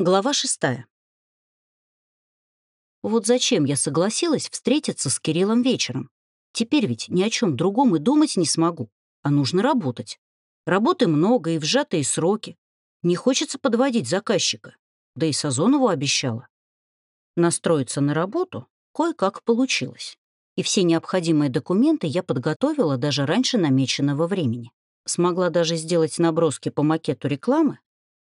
Глава шестая. Вот зачем я согласилась встретиться с Кириллом вечером? Теперь ведь ни о чем другом и думать не смогу, а нужно работать. Работы много и в сжатые сроки. Не хочется подводить заказчика, да и Сазонову обещала. Настроиться на работу кое-как получилось. И все необходимые документы я подготовила даже раньше намеченного времени. Смогла даже сделать наброски по макету рекламы,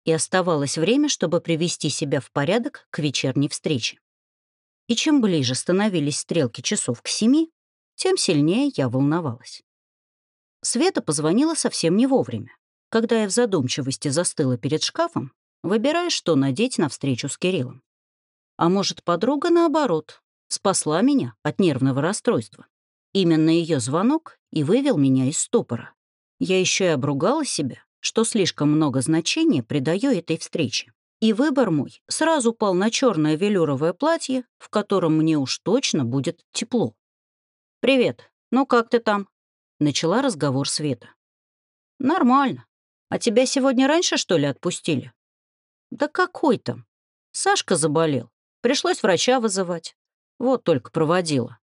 и оставалось время, чтобы привести себя в порядок к вечерней встрече. И чем ближе становились стрелки часов к семи, тем сильнее я волновалась. Света позвонила совсем не вовремя, когда я в задумчивости застыла перед шкафом, выбирая, что надеть на встречу с Кириллом. А может, подруга, наоборот, спасла меня от нервного расстройства. Именно ее звонок и вывел меня из ступора. Я еще и обругала себя, что слишком много значения придаю этой встрече. И выбор мой сразу пал на черное велюровое платье, в котором мне уж точно будет тепло. «Привет. Ну как ты там?» — начала разговор Света. «Нормально. А тебя сегодня раньше, что ли, отпустили?» «Да какой там? Сашка заболел. Пришлось врача вызывать. Вот только проводила.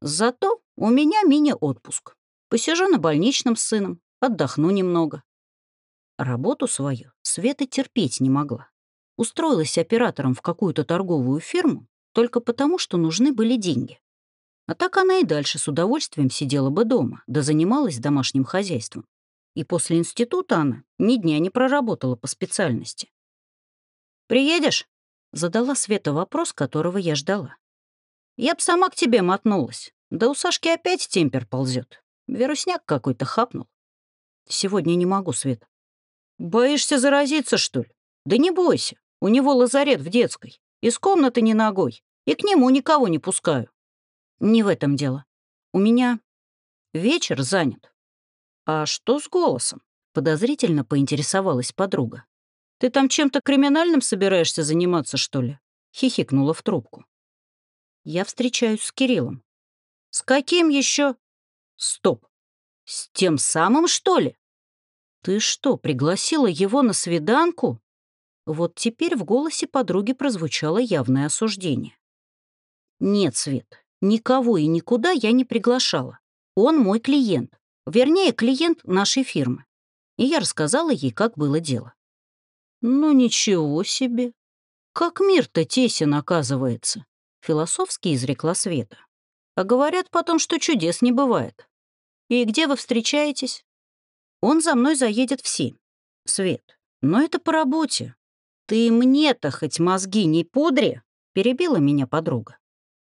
Зато у меня мини-отпуск. Посижу на больничном с сыном, отдохну немного. Работу свою Света терпеть не могла. Устроилась оператором в какую-то торговую фирму только потому, что нужны были деньги. А так она и дальше с удовольствием сидела бы дома, да занималась домашним хозяйством. И после института она ни дня не проработала по специальности. «Приедешь?» — задала Света вопрос, которого я ждала. «Я б сама к тебе мотнулась. Да у Сашки опять темпер ползет. Вирусняк какой-то хапнул. Сегодня не могу, Света. «Боишься заразиться, что ли? Да не бойся, у него лазарет в детской. Из комнаты не ногой, и к нему никого не пускаю». «Не в этом дело. У меня вечер занят». «А что с голосом?» — подозрительно поинтересовалась подруга. «Ты там чем-то криминальным собираешься заниматься, что ли?» — хихикнула в трубку. «Я встречаюсь с Кириллом». «С каким еще?» «Стоп! С тем самым, что ли?» «Ты что, пригласила его на свиданку?» Вот теперь в голосе подруги прозвучало явное осуждение. «Нет, Свет, никого и никуда я не приглашала. Он мой клиент. Вернее, клиент нашей фирмы». И я рассказала ей, как было дело. «Ну ничего себе! Как мир-то тесен, оказывается!» Философски изрекла Света. «А говорят потом, что чудес не бывает. И где вы встречаетесь?» Он за мной заедет в семь. Свет, но это по работе. Ты мне-то хоть мозги не пудри, перебила меня подруга.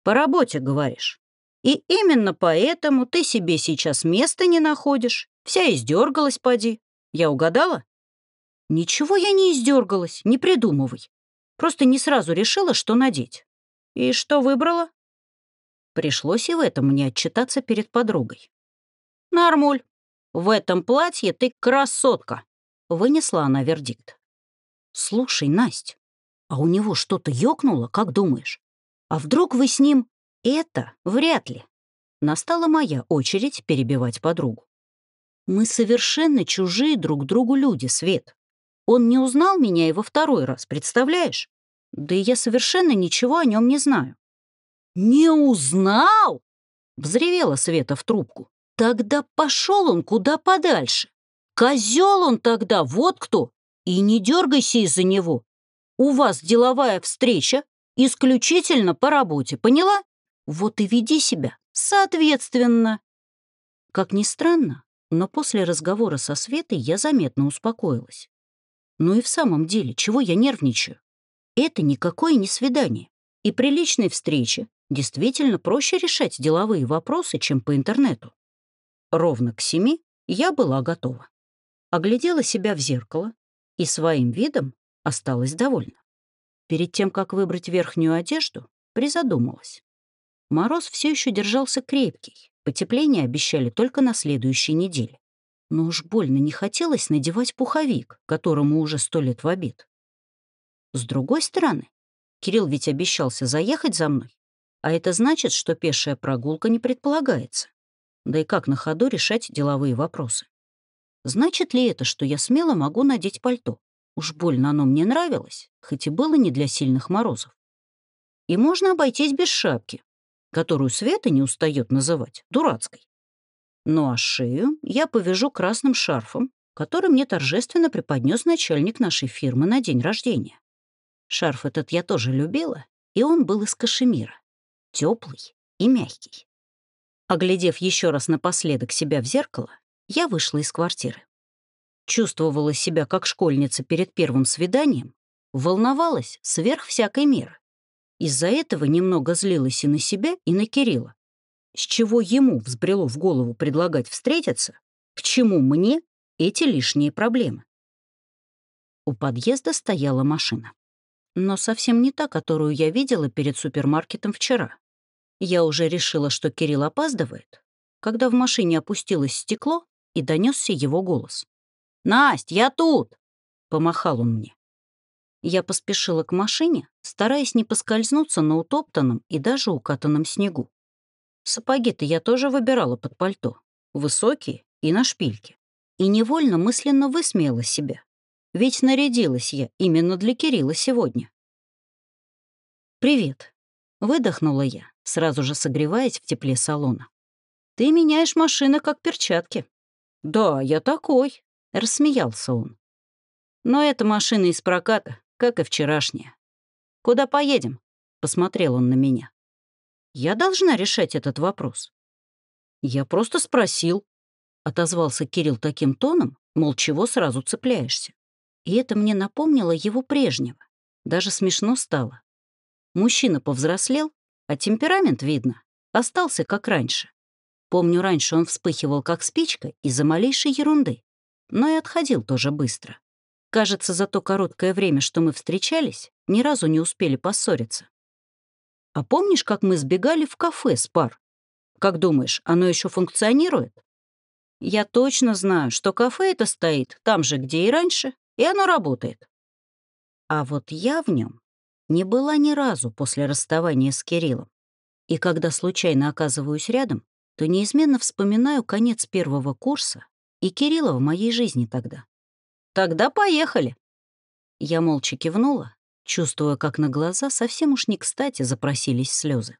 По работе, говоришь. И именно поэтому ты себе сейчас места не находишь. Вся издергалась, поди. Я угадала? Ничего я не издергалась, не придумывай. Просто не сразу решила, что надеть. И что выбрала? Пришлось и в этом мне отчитаться перед подругой. Нормуль, в этом платье ты красотка!» — вынесла она вердикт. «Слушай, Насть, а у него что-то ёкнуло, как думаешь? А вдруг вы с ним...» «Это вряд ли». Настала моя очередь перебивать подругу. «Мы совершенно чужие друг другу люди, Свет. Он не узнал меня и во второй раз, представляешь? Да и я совершенно ничего о нем не знаю». «Не узнал?» — взревела Света в трубку. Тогда пошел он куда подальше. Козел он тогда, вот кто. И не дергайся из-за него. У вас деловая встреча исключительно по работе, поняла? Вот и веди себя соответственно. Как ни странно, но после разговора со Светой я заметно успокоилась. Ну и в самом деле, чего я нервничаю? Это никакое не свидание. И при личной встрече действительно проще решать деловые вопросы, чем по интернету. Ровно к семи я была готова. Оглядела себя в зеркало и своим видом осталась довольна. Перед тем, как выбрать верхнюю одежду, призадумалась. Мороз все еще держался крепкий, потепление обещали только на следующей неделе. Но уж больно не хотелось надевать пуховик, которому уже сто лет в обед. С другой стороны, Кирилл ведь обещался заехать за мной, а это значит, что пешая прогулка не предполагается. Да и как на ходу решать деловые вопросы? Значит ли это, что я смело могу надеть пальто? Уж больно оно мне нравилось, хоть и было не для сильных морозов. И можно обойтись без шапки, которую Света не устает называть дурацкой. Ну а шею я повяжу красным шарфом, который мне торжественно преподнес начальник нашей фирмы на день рождения. Шарф этот я тоже любила, и он был из кашемира, теплый и мягкий. Оглядев еще раз напоследок себя в зеркало, я вышла из квартиры. Чувствовала себя как школьница перед первым свиданием, волновалась сверх всякой меры. Из-за этого немного злилась и на себя, и на Кирилла. С чего ему взбрело в голову предлагать встретиться, к чему мне эти лишние проблемы. У подъезда стояла машина. Но совсем не та, которую я видела перед супермаркетом вчера. Я уже решила, что Кирилл опаздывает, когда в машине опустилось стекло и донесся его голос. «Насть, я тут!» — помахал он мне. Я поспешила к машине, стараясь не поскользнуться на утоптанном и даже укатанном снегу. Сапоги-то я тоже выбирала под пальто, высокие и на шпильке. И невольно мысленно высмеяла себя. Ведь нарядилась я именно для Кирилла сегодня. «Привет», — выдохнула я, сразу же согреваясь в тепле салона. «Ты меняешь машины, как перчатки». «Да, я такой», — рассмеялся он. «Но это машина из проката, как и вчерашняя. Куда поедем?» — посмотрел он на меня. «Я должна решать этот вопрос». «Я просто спросил», — отозвался Кирилл таким тоном, мол, чего сразу цепляешься. И это мне напомнило его прежнего. Даже смешно стало. Мужчина повзрослел, а темперамент, видно, остался как раньше. Помню, раньше он вспыхивал как спичка из-за малейшей ерунды, но и отходил тоже быстро. Кажется, за то короткое время, что мы встречались, ни разу не успели поссориться. А помнишь, как мы сбегали в кафе с пар? Как думаешь, оно еще функционирует? Я точно знаю, что кафе это стоит там же, где и раньше, и оно работает. А вот я в нем не была ни разу после расставания с Кириллом. И когда случайно оказываюсь рядом, то неизменно вспоминаю конец первого курса и Кирилла в моей жизни тогда. «Тогда поехали!» Я молча кивнула, чувствуя, как на глаза совсем уж не кстати запросились слезы.